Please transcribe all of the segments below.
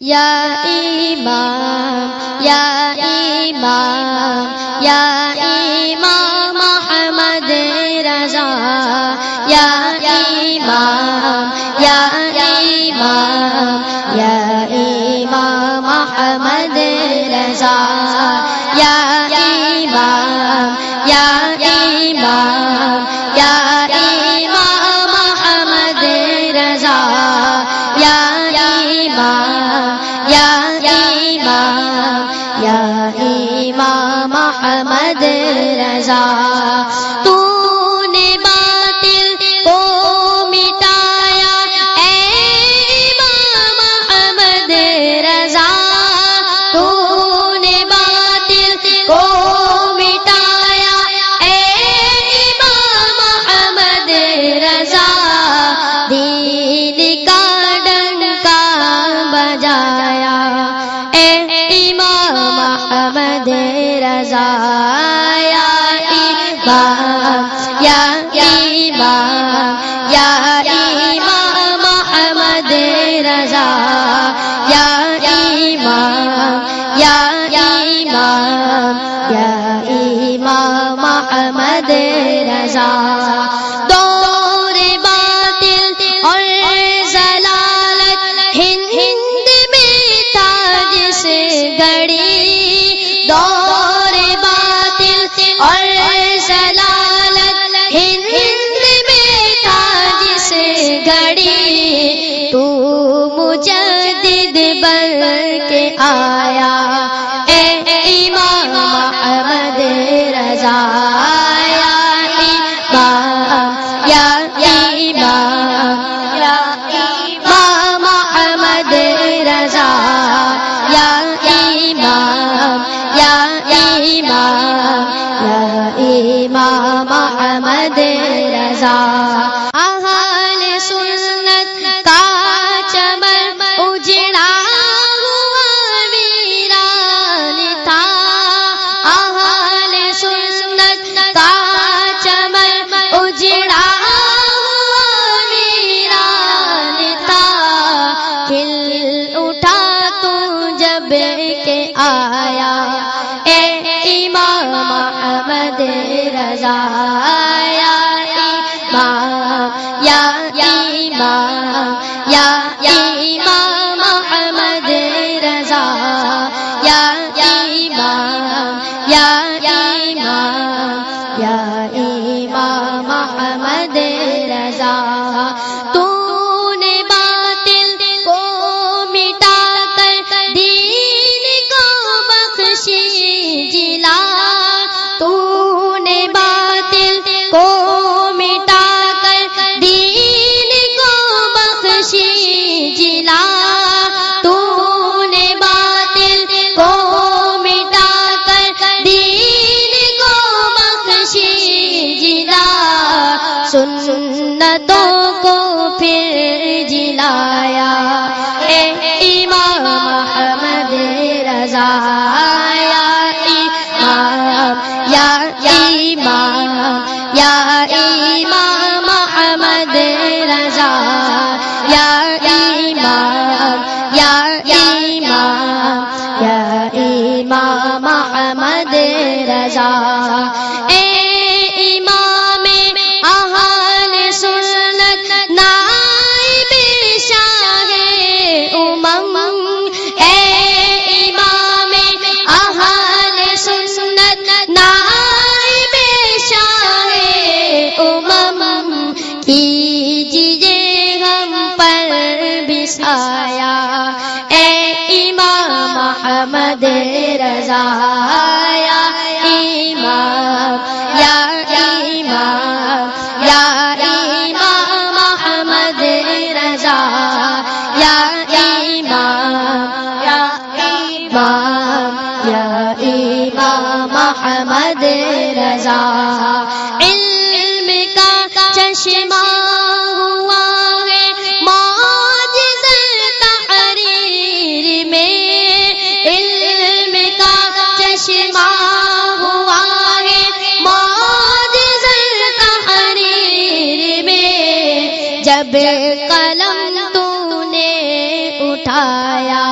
یا امام یا امام یا امام محمد رضا، یا امام یا امام یا امام محمد رضا رضا یا امام یا امام محمد رضا، یا امام یا امام یا امام محمد رضا۔ دور باطل اور رضا اہل سنت کا چمن اجڑا ہوا ویران تھا۔ اہل سنت کا چمن اجڑا ہوا ویران تھا۔ کھل اٹھا تو جب کے آیا۔ اے امام محمد رضا۔ لایا۔ اے امام محمد رضا یا امام یا امام یا امام محمد رضا۔ کیجیے ہم پر بسایا اے امام محمد رضا یا امام یا امام یا امام محمد رضا یا امام یا امام یا امام محمد رضا علم کا چشمہ جب قلم تو نے اٹھایا،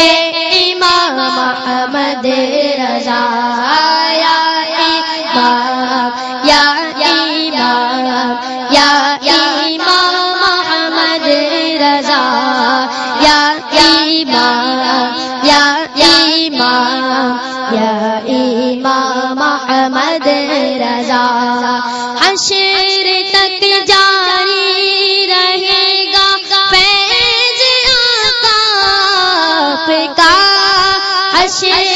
اے امام احمد رضا یا امام یا امام یا امام محمد رضا، یا امام یا امام یا امام محمد رضا، حشر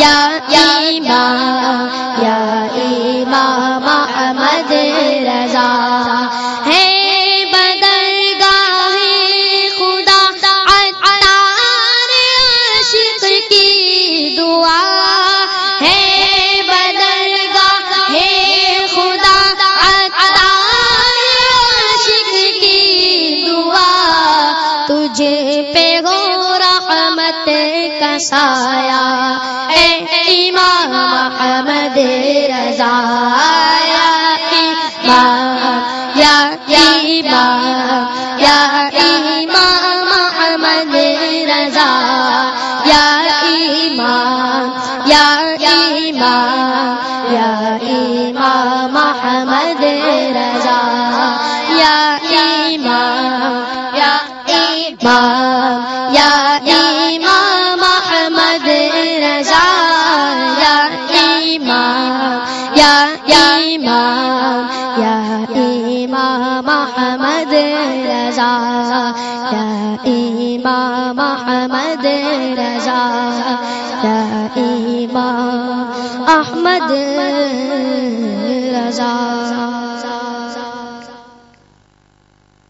یا ایمان رحمت کا سایہ اے امام محمد رضا یا امام یا امام محمد رضا۔ امام یا امام محمد رضا، یا امام یا امام یا امام محمد رضا، یا امام محمد رضا، یا امام احمد رضا۔